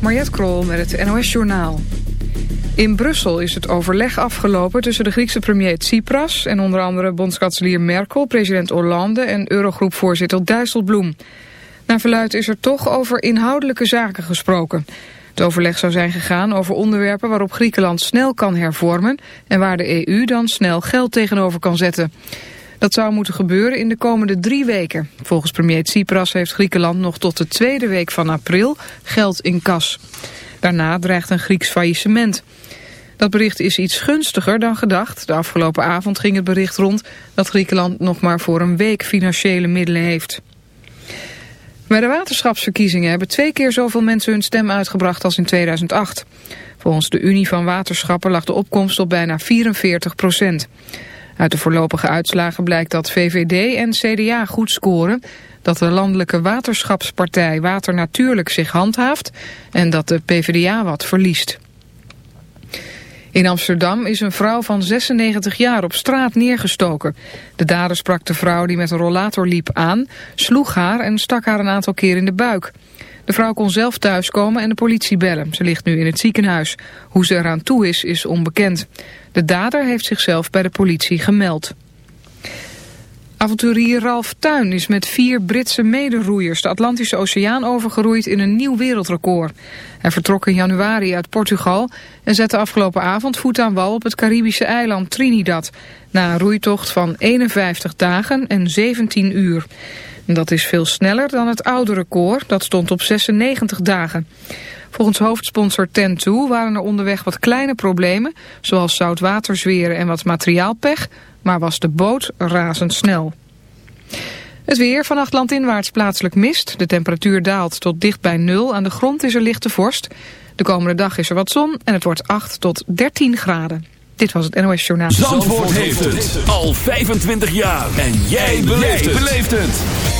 Mariette Krol met het NOS Journaal. In Brussel is het overleg afgelopen tussen de Griekse premier Tsipras... en onder andere bondskanselier Merkel, president Hollande... en Eurogroepvoorzitter Dijsselbloem. Naar verluid is er toch over inhoudelijke zaken gesproken. Het overleg zou zijn gegaan over onderwerpen waarop Griekenland snel kan hervormen... en waar de EU dan snel geld tegenover kan zetten... Dat zou moeten gebeuren in de komende drie weken. Volgens premier Tsipras heeft Griekenland nog tot de tweede week van april geld in kas. Daarna dreigt een Grieks faillissement. Dat bericht is iets gunstiger dan gedacht. De afgelopen avond ging het bericht rond dat Griekenland nog maar voor een week financiële middelen heeft. Bij de waterschapsverkiezingen hebben twee keer zoveel mensen hun stem uitgebracht als in 2008. Volgens de Unie van Waterschappen lag de opkomst op bijna 44 procent. Uit de voorlopige uitslagen blijkt dat VVD en CDA goed scoren... dat de landelijke waterschapspartij Water Natuurlijk zich handhaaft... en dat de PvdA wat verliest. In Amsterdam is een vrouw van 96 jaar op straat neergestoken. De dader sprak de vrouw die met een rollator liep aan, sloeg haar en stak haar een aantal keer in de buik. De vrouw kon zelf thuiskomen en de politie bellen. Ze ligt nu in het ziekenhuis. Hoe ze eraan toe is, is onbekend. De dader heeft zichzelf bij de politie gemeld. Avonturier Ralf Tuin is met vier Britse mederoeiers de Atlantische Oceaan overgeroeid in een nieuw wereldrecord. Hij vertrok in januari uit Portugal en zette afgelopen avond voet aan wal op het Caribische eiland Trinidad. Na een roeitocht van 51 dagen en 17 uur. Dat is veel sneller dan het oude record, dat stond op 96 dagen. Volgens hoofdsponsor Ten2 waren er onderweg wat kleine problemen, zoals zoutwaterzweren en wat materiaalpech, maar was de boot razendsnel. Het weer, vannacht landinwaarts plaatselijk mist. De temperatuur daalt tot dicht bij nul. Aan de grond is er lichte vorst. De komende dag is er wat zon en het wordt 8 tot 13 graden. Dit was het NOS Journaal. Zandvoort, heeft het al 25 jaar. En jij beleeft het.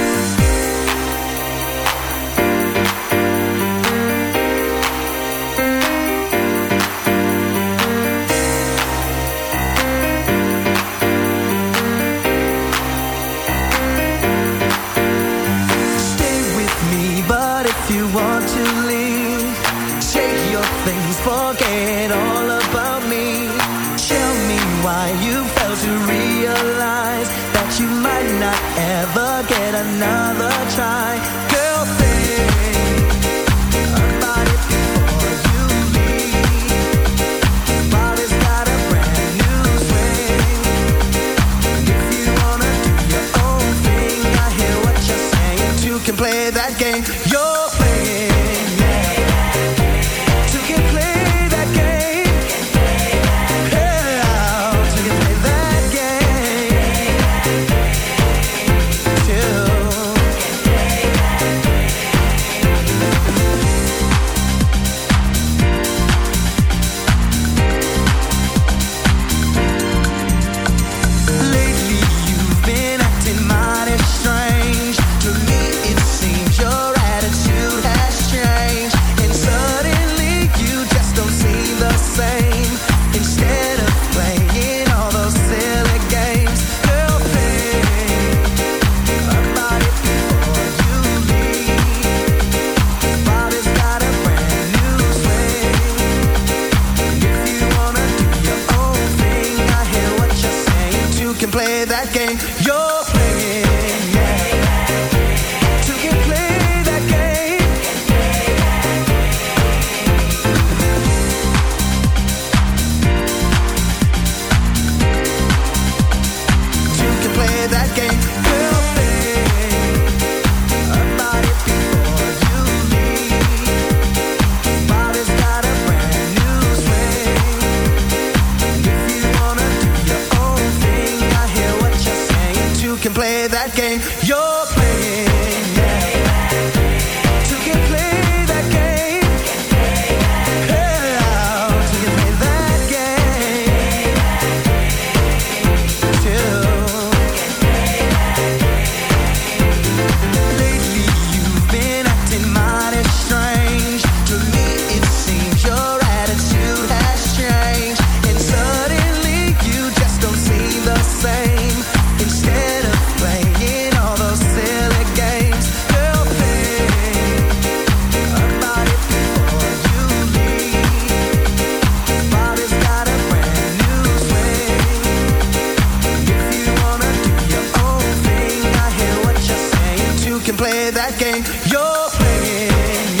game you're playing.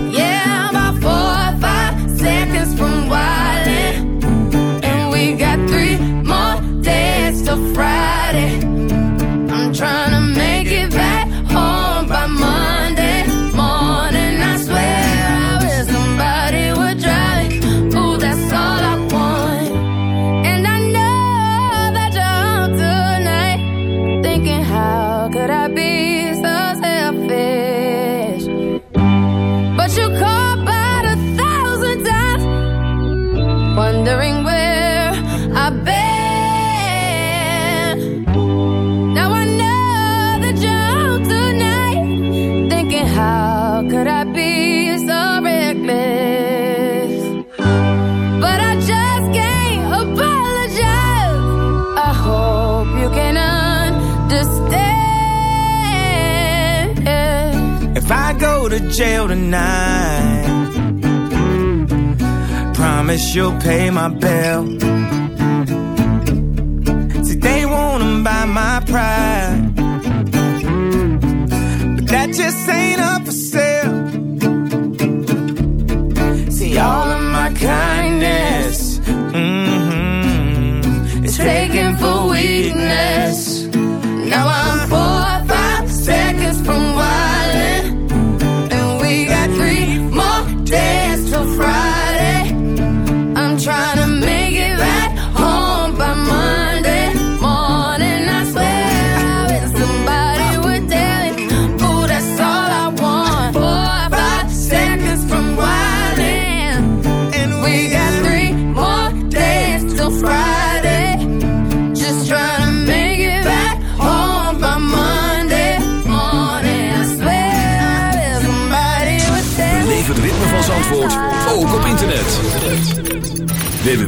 you'll pay my bill.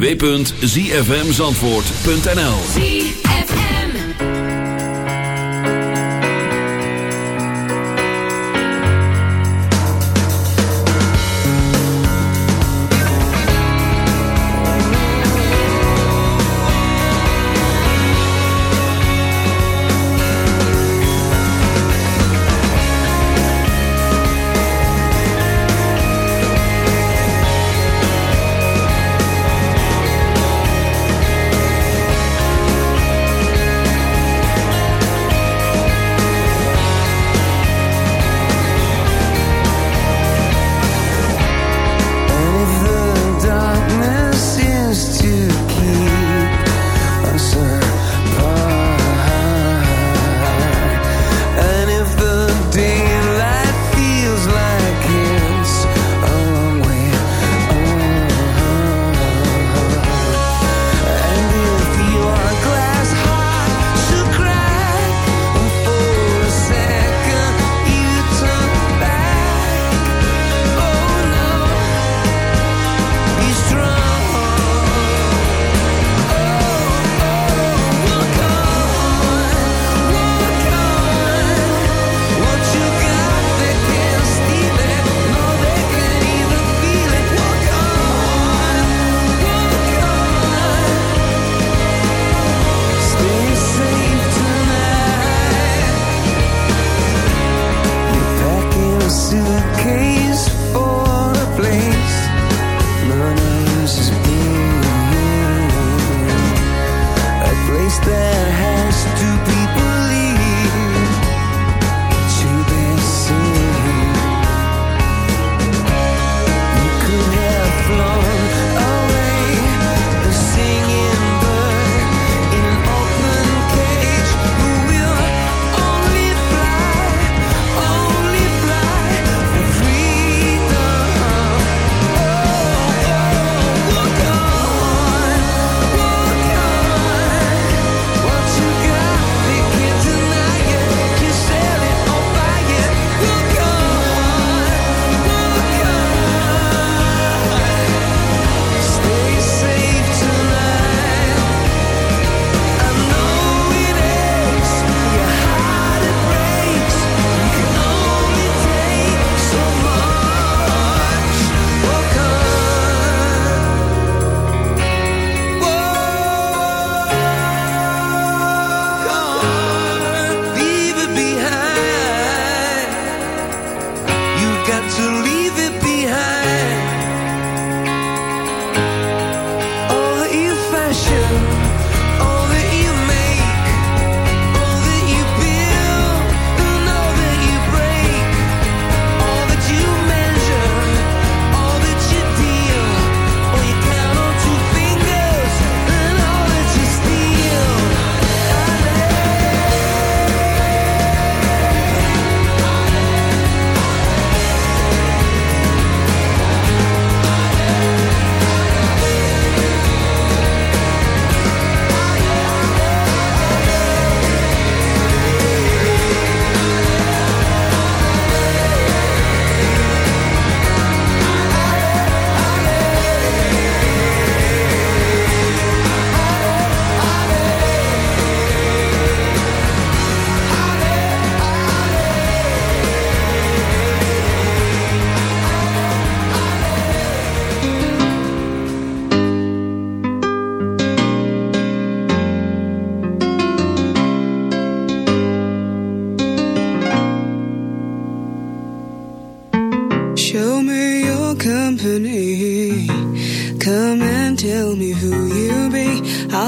www.zfmzandvoort.nl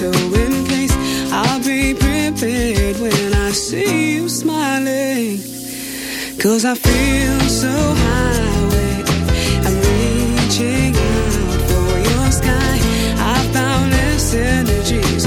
so in case I'll when I see you smiling. Cause I feel so high, I'm reaching out for your sky. I found this energies,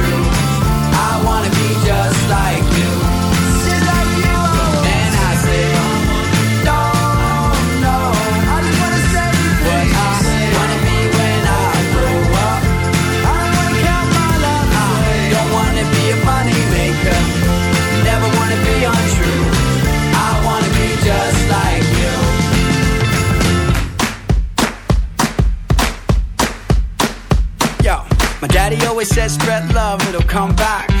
My love. I don't wanna be a money maker. Never wanna be untrue. I wanna be just like you. Yo, my daddy always said spread love, it'll come back.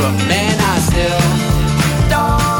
But man, I still don't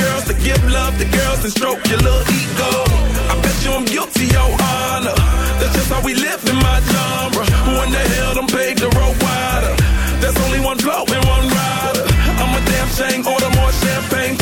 love the girls and stroke your little ego. I bet you I'm guilty, your honor. That's just how we live in my genre. Who in the hell done paved the road wider? There's only one blow and one rider. I'm a damn shame, order more champagne,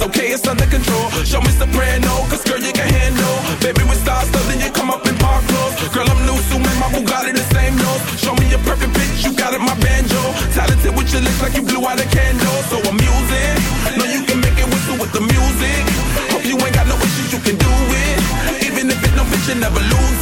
Okay, it's under control. Show me soprano, cause girl, you can handle. Baby, we start something, you come up in park clothes. Girl, I'm new, so man, my Bugatti the same nose. Show me your perfect pitch, you got it, my banjo. Talented with your lips, like you blew out a candle. So I'm using, know you can make it whistle with the music. Hope you ain't got no issues, you can do it. Even if it no bitch, you never lose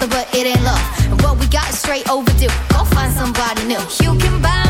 nothing but it ain't love. And what we got is straight overdue. Go find somebody new. You can buy